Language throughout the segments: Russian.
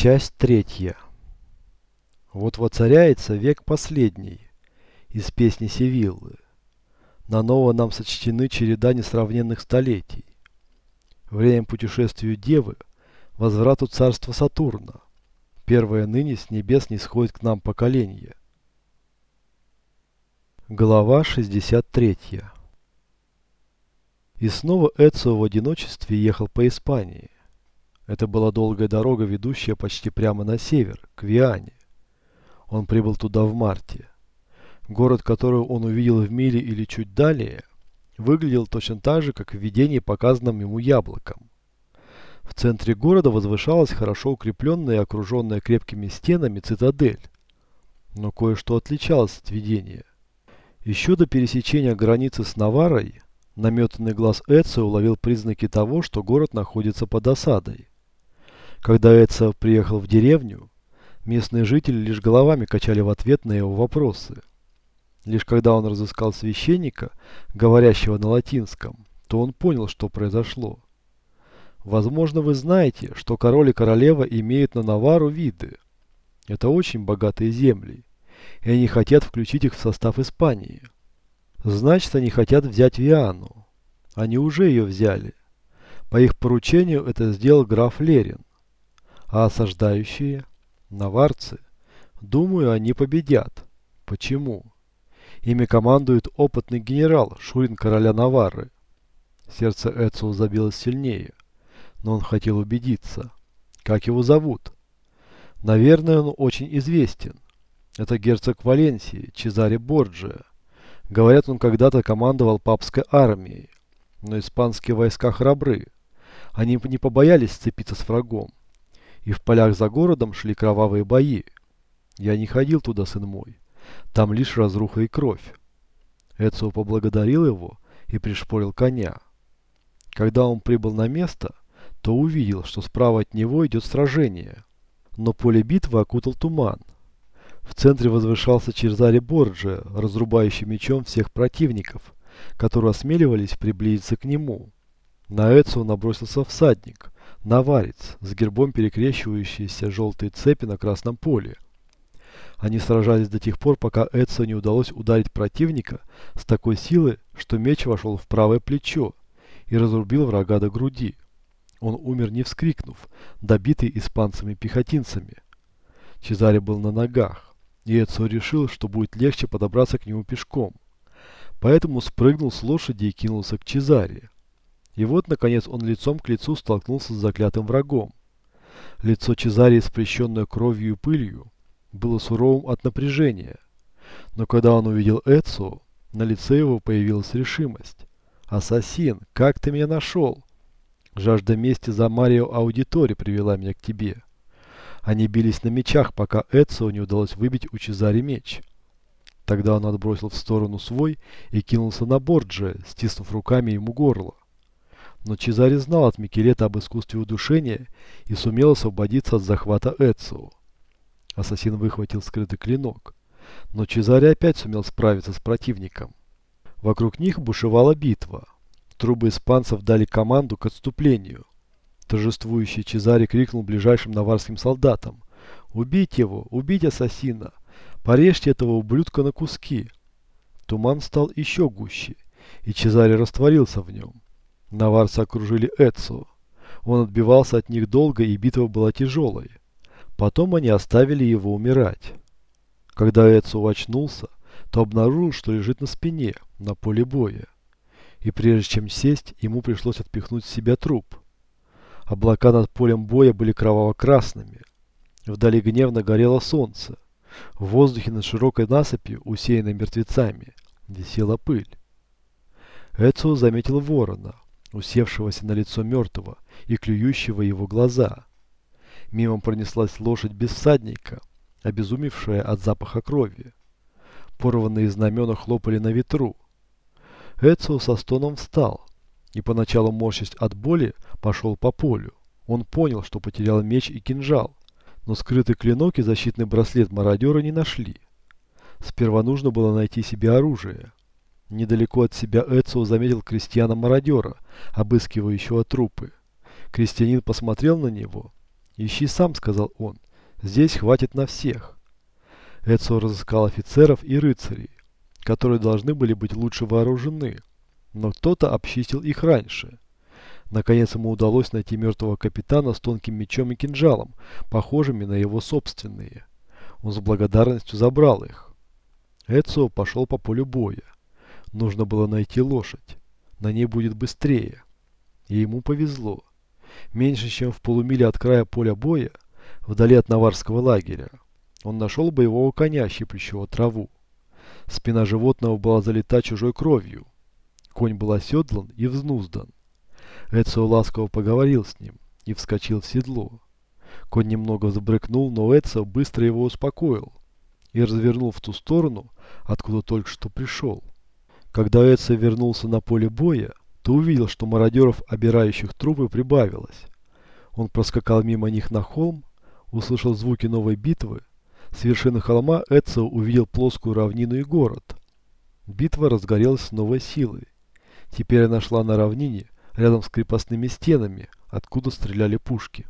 Часть третья. Вот воцаряется век последний из песни Севиллы. На ново нам сочтены череда несравненных столетий. Время путешествию Девы, возврату царства Сатурна. Первое ныне с небес не сходит к нам поколение. Глава 63. И снова Эцио в одиночестве ехал по Испании. Это была долгая дорога, ведущая почти прямо на север, к Виане. Он прибыл туда в марте. Город, который он увидел в мире или чуть далее, выглядел точно так же, как в видении, показанном ему яблоком. В центре города возвышалась хорошо укрепленная и окруженная крепкими стенами цитадель. Но кое-что отличалось от видения. Еще до пересечения границы с Наварой, наметанный глаз Эцио уловил признаки того, что город находится под осадой. Когда Эдса приехал в деревню, местные жители лишь головами качали в ответ на его вопросы. Лишь когда он разыскал священника, говорящего на латинском, то он понял, что произошло. Возможно, вы знаете, что король и королева имеют на Навару виды. Это очень богатые земли, и они хотят включить их в состав Испании. Значит, они хотят взять Виану. Они уже ее взяли. По их поручению это сделал граф Лерин. А осаждающие, наварцы, думаю, они победят. Почему? Ими командует опытный генерал Шурин короля Наварры. Сердце Эцио забилось сильнее, но он хотел убедиться. Как его зовут? Наверное, он очень известен. Это герцог Валенсии, Чезаре Борджиа. Говорят, он когда-то командовал папской армией. Но испанские войска храбры. Они не побоялись сцепиться с врагом и в полях за городом шли кровавые бои. Я не ходил туда, сын мой. Там лишь разруха и кровь. Эцио поблагодарил его и пришпорил коня. Когда он прибыл на место, то увидел, что справа от него идет сражение. Но поле битвы окутал туман. В центре возвышался Черзари Борджия, разрубающий мечом всех противников, которые осмеливались приблизиться к нему. На Эцио набросился всадник, наварец, с гербом перекрещивающиеся желтые цепи на красном поле. Они сражались до тех пор, пока Эдсо не удалось ударить противника с такой силой, что меч вошел в правое плечо и разрубил врага до груди. Он умер не вскрикнув, добитый испанцами-пехотинцами. Чезаре был на ногах, и Эдсо решил, что будет легче подобраться к нему пешком. Поэтому спрыгнул с лошади и кинулся к Чезаре. И вот, наконец, он лицом к лицу столкнулся с заклятым врагом. Лицо Чезарии, спрещенное кровью и пылью, было суровым от напряжения. Но когда он увидел Эцио, на лице его появилась решимость. «Ассасин, как ты меня нашел?» Жажда мести за Марио Аудитори привела меня к тебе. Они бились на мечах, пока Эцио не удалось выбить у Чезари меч. Тогда он отбросил в сторону свой и кинулся на Борджия, стиснув руками ему горло. Но Чезаре знал от Микелета об искусстве удушения и сумел освободиться от захвата Эцио. Ассасин выхватил скрытый клинок, но Чезаре опять сумел справиться с противником. Вокруг них бушевала битва. Трубы испанцев дали команду к отступлению. Торжествующий Чезаре крикнул ближайшим наварским солдатам. «Убить его! Убить ассасина! Порежьте этого ублюдка на куски!» Туман стал еще гуще, и Чезаре растворился в нем. Наварцы окружили Эцу. Он отбивался от них долго, и битва была тяжелой. Потом они оставили его умирать. Когда Эцу очнулся, то обнаружил, что лежит на спине, на поле боя. И прежде чем сесть, ему пришлось отпихнуть с себя труп. Облака над полем боя были кроваво-красными. Вдали гневно горело солнце. В воздухе над широкой насыпью, усеянной мертвецами, висела пыль. Эцио заметил ворона усевшегося на лицо мертвого и клюющего его глаза. Мимо пронеслась лошадь без всадника, обезумевшая от запаха крови. Порванные знамена хлопали на ветру. Эцио со стоном встал и поначалу морщась от боли пошел по полю. Он понял, что потерял меч и кинжал, но скрытый клинок и защитный браслет мародера не нашли. Сперва нужно было найти себе оружие. Недалеко от себя Эцио заметил крестьяна-мародера, обыскивающего трупы. Крестьянин посмотрел на него «Ищи сам», — сказал он. «Здесь хватит на всех». Эцио разыскал офицеров и рыцарей, которые должны были быть лучше вооружены, но кто-то обчистил их раньше. Наконец ему удалось найти мертвого капитана с тонким мечом и кинжалом, похожими на его собственные. Он с благодарностью забрал их. Эцио пошел по полю боя. Нужно было найти лошадь. На ней будет быстрее. И ему повезло. Меньше чем в полумиле от края поля боя, вдали от наварского лагеря, он нашел боевого коня, щиплющего траву. Спина животного была залита чужой кровью. Конь был оседлан и взнуздан. Эцио ласково поговорил с ним и вскочил в седло. Конь немного забрыкнул, но Эцио быстро его успокоил и развернул в ту сторону, откуда только что пришел. Когда Эцио вернулся на поле боя, то увидел, что мародеров, обирающих трупы, прибавилось. Он проскакал мимо них на холм, услышал звуки новой битвы. С вершины холма Эцио увидел плоскую равнину и город. Битва разгорелась с новой силой. Теперь она шла на равнине, рядом с крепостными стенами, откуда стреляли пушки.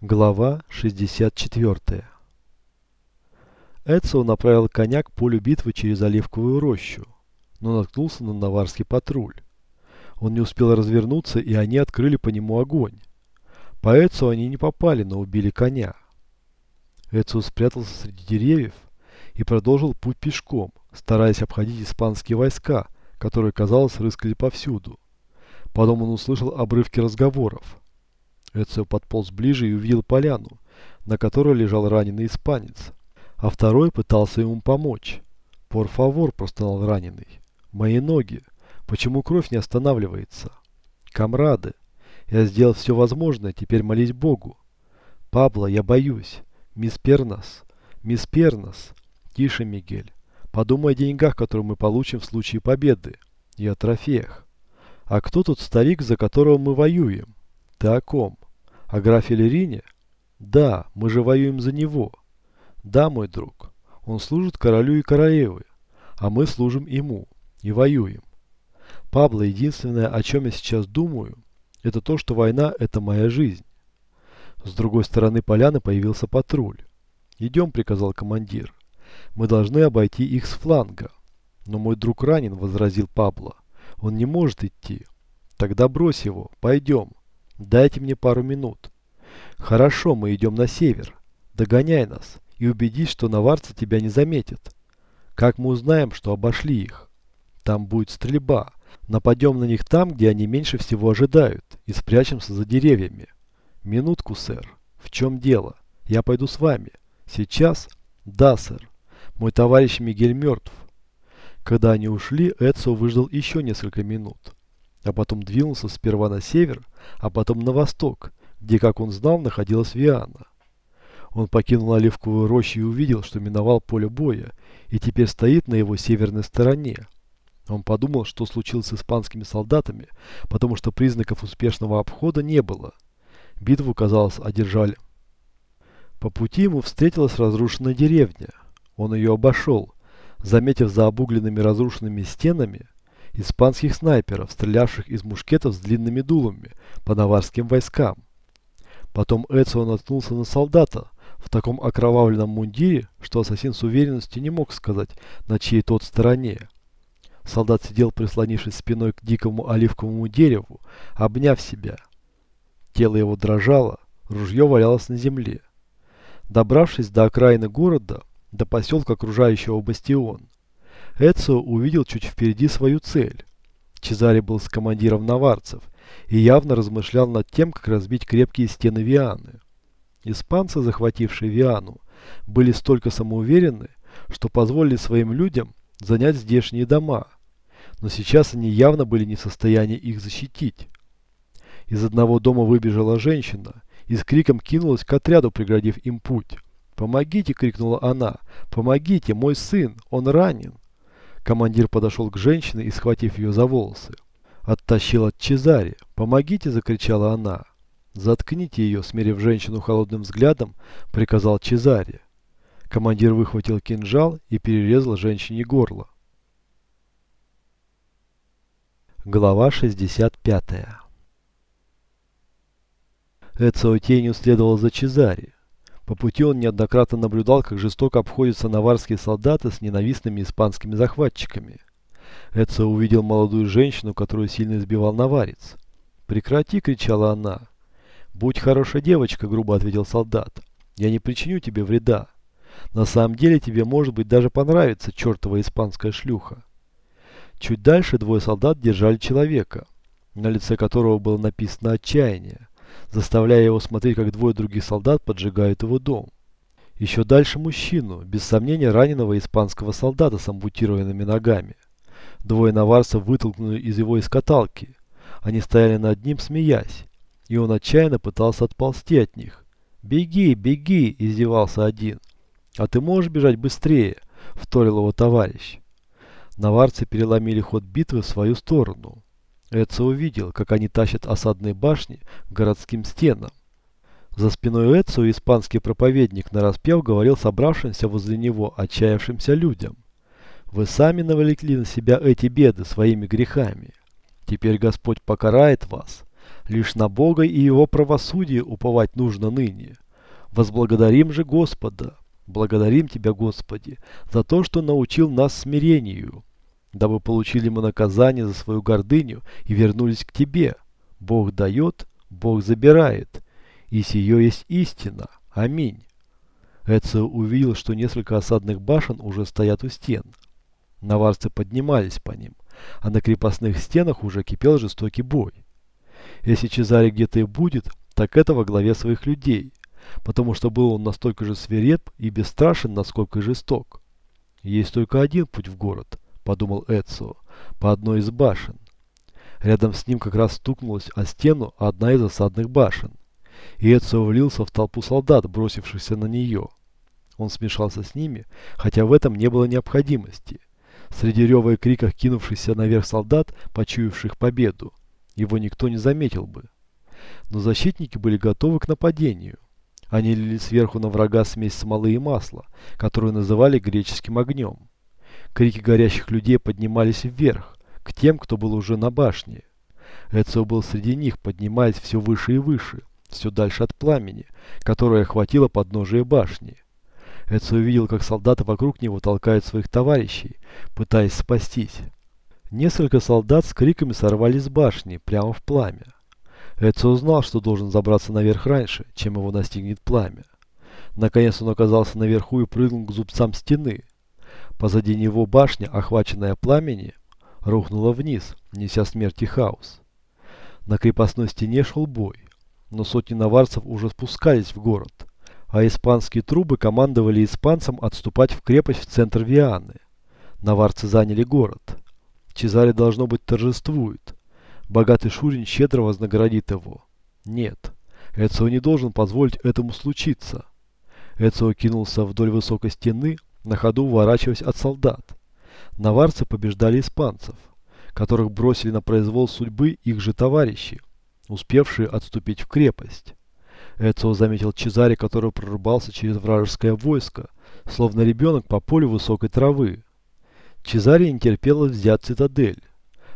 Глава 64 Эцио направил коня к полю битвы через оливковую рощу, но наткнулся на наварский патруль. Он не успел развернуться, и они открыли по нему огонь. По Эцио они не попали, но убили коня. Эцио спрятался среди деревьев и продолжил путь пешком, стараясь обходить испанские войска, которые, казалось, рыскали повсюду. Потом он услышал обрывки разговоров. Эцио подполз ближе и увидел поляну, на которой лежал раненый испанец. А второй пытался ему помочь. «Пор фавор», – простонал раненый. «Мои ноги. Почему кровь не останавливается?» «Камрады, я сделал все возможное, теперь молись Богу». «Пабло, я боюсь. Мисс Пернас. Мисс Пернас. Тише, Мигель. Подумай о деньгах, которые мы получим в случае победы. И о трофеях. А кто тот старик, за которого мы воюем? Ты о ком? О графе Лерине? Да, мы же воюем за него. Да, мой друг. Он служит королю и королеве. А мы служим ему. И воюем. Пабло, единственное, о чем я сейчас думаю, это то, что война – это моя жизнь. С другой стороны поляны появился патруль. «Идем», – приказал командир. Мы должны обойти их с фланга. Но мой друг ранен, возразил Пабло. Он не может идти. Тогда брось его. Пойдем. Дайте мне пару минут. Хорошо, мы идем на север. Догоняй нас и убедись, что наварцы тебя не заметят. Как мы узнаем, что обошли их? Там будет стрельба. Нападем на них там, где они меньше всего ожидают, и спрячемся за деревьями. Минутку, сэр. В чем дело? Я пойду с вами. Сейчас? Да, сэр. Мой товарищ Мигель мертв. Когда они ушли, Эдсо выждал еще несколько минут. А потом двинулся сперва на север, а потом на восток, где, как он знал, находилась Виана. Он покинул оливковую рощу и увидел, что миновал поле боя, и теперь стоит на его северной стороне. Он подумал, что случилось с испанскими солдатами, потому что признаков успешного обхода не было. Битву, казалось, одержали. По пути ему встретилась разрушенная деревня. Он ее обошел, заметив за обугленными разрушенными стенами испанских снайперов, стрелявших из мушкетов с длинными дулами по наварским войскам. Потом Эцио наткнулся на солдата в таком окровавленном мундире, что ассасин с уверенностью не мог сказать, на чьей тот стороне. Солдат сидел, прислонившись спиной к дикому оливковому дереву, обняв себя. Тело его дрожало, ружье валялось на земле. Добравшись до окраины города, до поселка, окружающего бастион. Эцио увидел чуть впереди свою цель. Чезаре был с командиром наварцев и явно размышлял над тем, как разбить крепкие стены Вианы. Испанцы, захватившие Виану, были столько самоуверены, что позволили своим людям занять здешние дома, но сейчас они явно были не в состоянии их защитить. Из одного дома выбежала женщина и с криком кинулась к отряду, преградив им путь. «Помогите!» – крикнула она. «Помогите! Мой сын! Он ранен!» Командир подошел к женщине и, схватив ее за волосы, оттащил от Чезари. «Помогите!» – закричала она. «Заткните ее!» – смерив женщину холодным взглядом, приказал Чезари. Командир выхватил кинжал и перерезал женщине горло. Глава 65 Эцио тенью следовал за Чезари. По пути он неоднократно наблюдал, как жестоко обходятся наварские солдаты с ненавистными испанскими захватчиками. Эцио увидел молодую женщину, которую сильно избивал наварец. «Прекрати!» — кричала она. «Будь хорошая девочка!» — грубо ответил солдат. «Я не причиню тебе вреда. На самом деле тебе, может быть, даже понравится чертова испанская шлюха». Чуть дальше двое солдат держали человека, на лице которого было написано «отчаяние», заставляя его смотреть, как двое других солдат поджигают его дом. Еще дальше мужчину, без сомнения раненого испанского солдата с ампутированными ногами. Двое наварцев вытолкнули из его искаталки. Они стояли над ним, смеясь, и он отчаянно пытался отползти от них. «Беги, беги!» – издевался один. «А ты можешь бежать быстрее?» – вторил его товарищ. Наварцы переломили ход битвы в свою сторону. Эдсо увидел, как они тащат осадные башни к городским стенам. За спиной Эдсо испанский проповедник нараспев говорил собравшимся возле него отчаявшимся людям. «Вы сами навлекли на себя эти беды своими грехами. Теперь Господь покарает вас. Лишь на Бога и Его правосудие уповать нужно ныне. Возблагодарим же Господа. Благодарим Тебя, Господи, за то, что научил нас смирению» дабы получили мы наказание за свою гордыню и вернулись к тебе. Бог дает, Бог забирает, и сие есть истина. Аминь. Эцио увидел, что несколько осадных башен уже стоят у стен. Наварцы поднимались по ним, а на крепостных стенах уже кипел жестокий бой. Если Чезаре где-то и будет, так это во главе своих людей, потому что был он настолько же свиреп и бесстрашен, насколько и жесток. Есть только один путь в город, – подумал Эцио, – по одной из башен. Рядом с ним как раз стукнулась о стену одна из осадных башен. И Эцио влился в толпу солдат, бросившихся на нее. Он смешался с ними, хотя в этом не было необходимости. Среди рева и криков кинувшихся наверх солдат, почуявших победу, его никто не заметил бы. Но защитники были готовы к нападению. Они лили сверху на врага смесь смолы и масла, которую называли греческим огнем. Крики горящих людей поднимались вверх, к тем, кто был уже на башне. Эцио был среди них, поднимаясь все выше и выше, все дальше от пламени, которое охватило подножие башни. Эцио увидел, как солдаты вокруг него толкают своих товарищей, пытаясь спастись. Несколько солдат с криками сорвались с башни, прямо в пламя. Эцио знал, что должен забраться наверх раньше, чем его настигнет пламя. Наконец он оказался наверху и прыгнул к зубцам стены, Позади него башня, охваченная пламени, рухнула вниз, неся смерть и хаос. На крепостной стене шел бой, но сотни наварцев уже спускались в город, а испанские трубы командовали испанцам отступать в крепость в центр Вианы. Наварцы заняли город. Чезаре должно быть торжествует. Богатый Шурин щедро вознаградит его. Нет, Эцио не должен позволить этому случиться. Эцио кинулся вдоль высокой стены, на ходу уворачиваясь от солдат. Наварцы побеждали испанцев, которых бросили на произвол судьбы их же товарищи, успевшие отступить в крепость. Эцио заметил Чезаре, который прорубался через вражеское войско, словно ребенок по полю высокой травы. Чезаре не терпелось взять цитадель,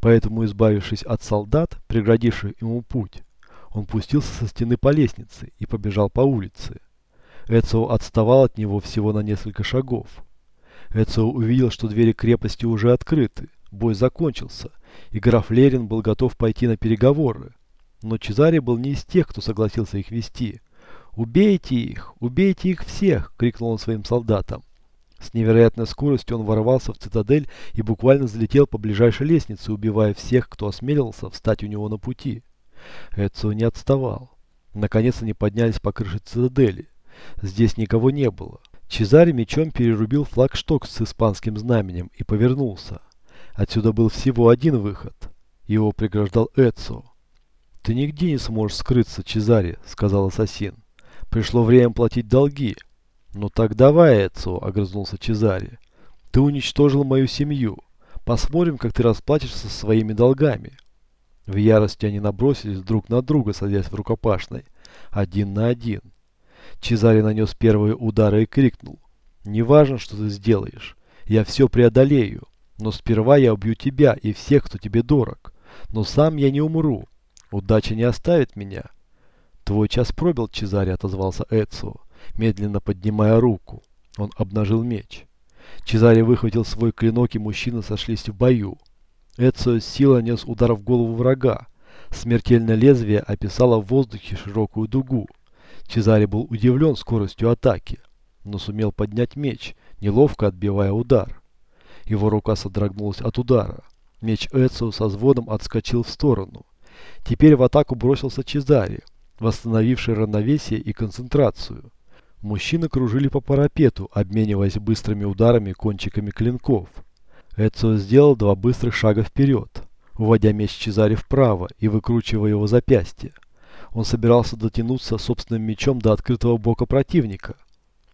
поэтому, избавившись от солдат, преградивших ему путь, он пустился со стены по лестнице и побежал по улице. Эцио отставал от него всего на несколько шагов. Эцио увидел, что двери крепости уже открыты. Бой закончился, и граф Лерин был готов пойти на переговоры. Но Чезаре был не из тех, кто согласился их вести. «Убейте их! Убейте их всех!» — крикнул он своим солдатам. С невероятной скоростью он ворвался в цитадель и буквально залетел по ближайшей лестнице, убивая всех, кто осмелился встать у него на пути. Эцио не отставал. Наконец они поднялись по крыше цитадели. Здесь никого не было. Чезаре мечом перерубил флагшток с испанским знаменем и повернулся. Отсюда был всего один выход. Его преграждал Эцо. «Ты нигде не сможешь скрыться, Чезаре», — сказал ассасин. «Пришло время платить долги». «Ну так давай, Эцо», — огрызнулся Чезаре. «Ты уничтожил мою семью. Посмотрим, как ты расплатишься со своими долгами». В ярости они набросились друг на друга, садясь в рукопашной. Один на один. Чезаре нанес первые удары и крикнул. «Не важно, что ты сделаешь. Я все преодолею. Но сперва я убью тебя и всех, кто тебе дорог. Но сам я не умру. Удача не оставит меня». Твой час пробил, Чезаре, отозвался Эцио, медленно поднимая руку. Он обнажил меч. Чезаре выхватил свой клинок, и мужчины сошлись в бою. Эцио с силой нес удар в голову врага. Смертельное лезвие описало в воздухе широкую дугу. Чезаре был удивлен скоростью атаки, но сумел поднять меч, неловко отбивая удар. Его рука содрогнулась от удара. Меч Эцио со звоном отскочил в сторону. Теперь в атаку бросился Чезаре, восстановивший равновесие и концентрацию. Мужчины кружили по парапету, обмениваясь быстрыми ударами кончиками клинков. Эцио сделал два быстрых шага вперед, уводя меч Чезаре вправо и выкручивая его запястье. Он собирался дотянуться собственным мечом до открытого бока противника,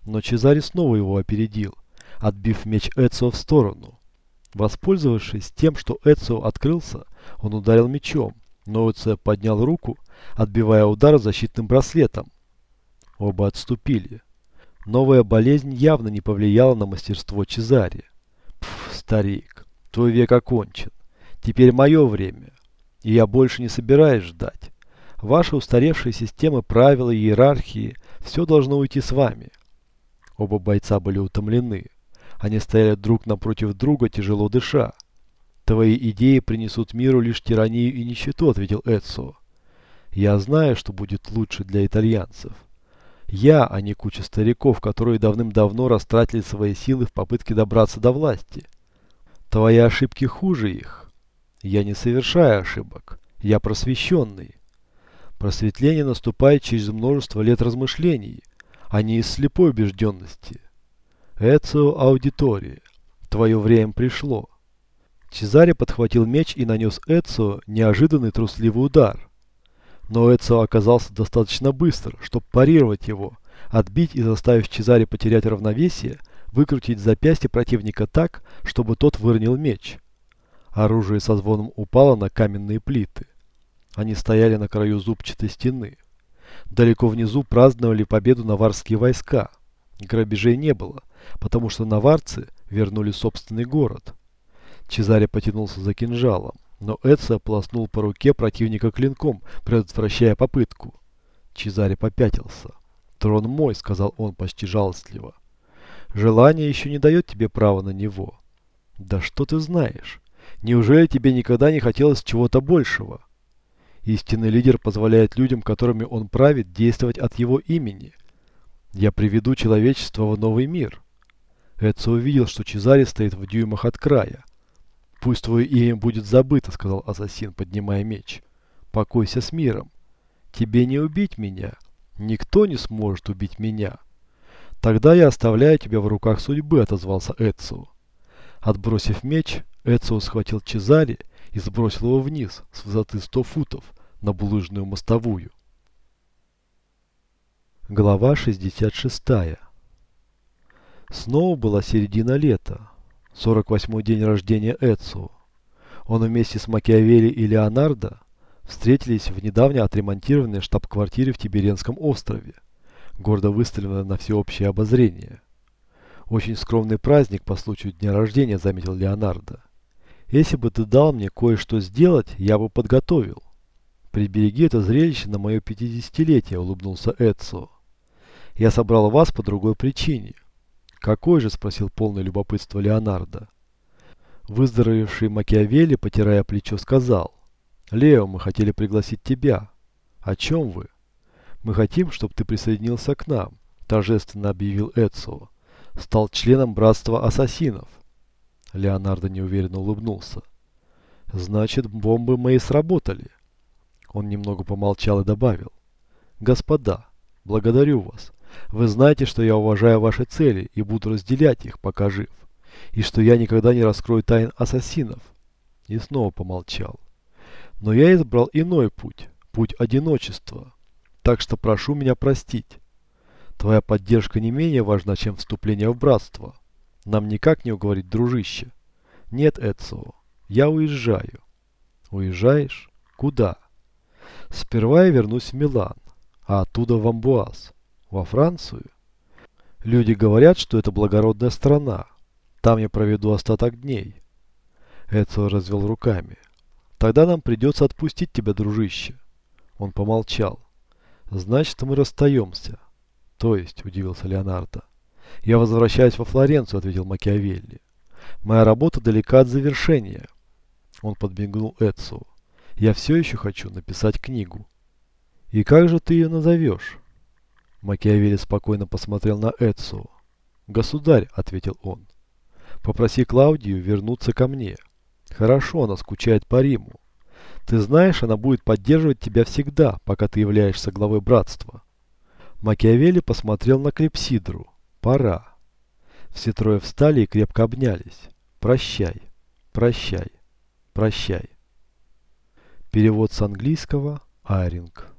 но Чезаре снова его опередил, отбив меч Эцио в сторону. Воспользовавшись тем, что Эцио открылся, он ударил мечом, но Эцио поднял руку, отбивая удар защитным браслетом. Оба отступили. Новая болезнь явно не повлияла на мастерство Чезаре. Пф, старик, твой век окончен. Теперь мое время. И я больше не собираюсь ждать. Ваши устаревшие системы правила иерархии, все должно уйти с вами. Оба бойца были утомлены. Они стояли друг напротив друга, тяжело дыша. «Твои идеи принесут миру лишь тиранию и нищету», — ответил Эдсо. «Я знаю, что будет лучше для итальянцев. Я, а не куча стариков, которые давным-давно растратили свои силы в попытке добраться до власти. Твои ошибки хуже их. Я не совершаю ошибок. Я просвещенный. Просветление наступает через множество лет размышлений, а не из слепой убежденности. Эцио аудитория. Твое время пришло. Чезаре подхватил меч и нанес Эцио неожиданный трусливый удар. Но Эцио оказался достаточно быстр, чтобы парировать его, отбить и заставив Чезаре потерять равновесие, выкрутить запястье противника так, чтобы тот выронил меч. Оружие со звоном упало на каменные плиты. Они стояли на краю зубчатой стены. Далеко внизу праздновали победу наварские войска. Грабежей не было, потому что наварцы вернули собственный город. Чезаре потянулся за кинжалом, но Эдса ополоснул по руке противника клинком, предотвращая попытку. Чезаре попятился. «Трон мой», — сказал он почти жалостливо. «Желание еще не дает тебе права на него». «Да что ты знаешь? Неужели тебе никогда не хотелось чего-то большего?» Истинный лидер позволяет людям, которыми он правит, действовать от его имени. Я приведу человечество в новый мир. Эдсо увидел, что Чезаре стоит в дюймах от края. «Пусть твое имя будет забыто», — сказал ассасин, поднимая меч. «Покойся с миром. Тебе не убить меня. Никто не сможет убить меня. Тогда я оставляю тебя в руках судьбы», — отозвался Эдсо. Отбросив меч, Эдсо схватил Чезаре и сбросил его вниз с высоты 100 футов на булыжную мостовую. Глава 66. Снова была середина лета, 48-й день рождения Эцио. Он вместе с Макиавелли и Леонардо встретились в недавно отремонтированной штаб-квартире в Тиберенском острове, гордо выставленной на всеобщее обозрение. Очень скромный праздник по случаю дня рождения, заметил Леонардо. Если бы ты дал мне кое-что сделать, я бы подготовил. Прибереги это зрелище на мое пятидесятилетие, улыбнулся Эдсо. Я собрал вас по другой причине. Какой же, спросил полное любопытство Леонардо. Выздоровевший Макиавелли, потирая плечо, сказал. Лео, мы хотели пригласить тебя. О чем вы? Мы хотим, чтобы ты присоединился к нам, торжественно объявил Эдсо. Стал членом братства ассасинов. Леонардо неуверенно улыбнулся. «Значит, бомбы мои сработали». Он немного помолчал и добавил. «Господа, благодарю вас. Вы знаете, что я уважаю ваши цели и буду разделять их, пока жив. И что я никогда не раскрою тайн ассасинов». И снова помолчал. «Но я избрал иной путь, путь одиночества. Так что прошу меня простить. Твоя поддержка не менее важна, чем вступление в братство». Нам никак не уговорить, дружище. Нет, Эцио, я уезжаю. Уезжаешь? Куда? Сперва я вернусь в Милан, а оттуда в Амбуаз. Во Францию? Люди говорят, что это благородная страна. Там я проведу остаток дней. Эцио развел руками. Тогда нам придется отпустить тебя, дружище. Он помолчал. Значит, мы расстаемся. То есть, удивился Леонардо. Я возвращаюсь во Флоренцию, ответил Макиавелли. Моя работа далека от завершения. Он подмигнул Эдсу. Я все еще хочу написать книгу. И как же ты ее назовешь? Макиавелли спокойно посмотрел на Эдсу. «Государь», — ответил он, — «попроси Клаудию вернуться ко мне. Хорошо, она скучает по Риму. Ты знаешь, она будет поддерживать тебя всегда, пока ты являешься главой братства». Макиавелли посмотрел на Клепсидру. «Пора». Все трое встали и крепко обнялись. «Прощай, прощай, прощай». Перевод с английского Айринг.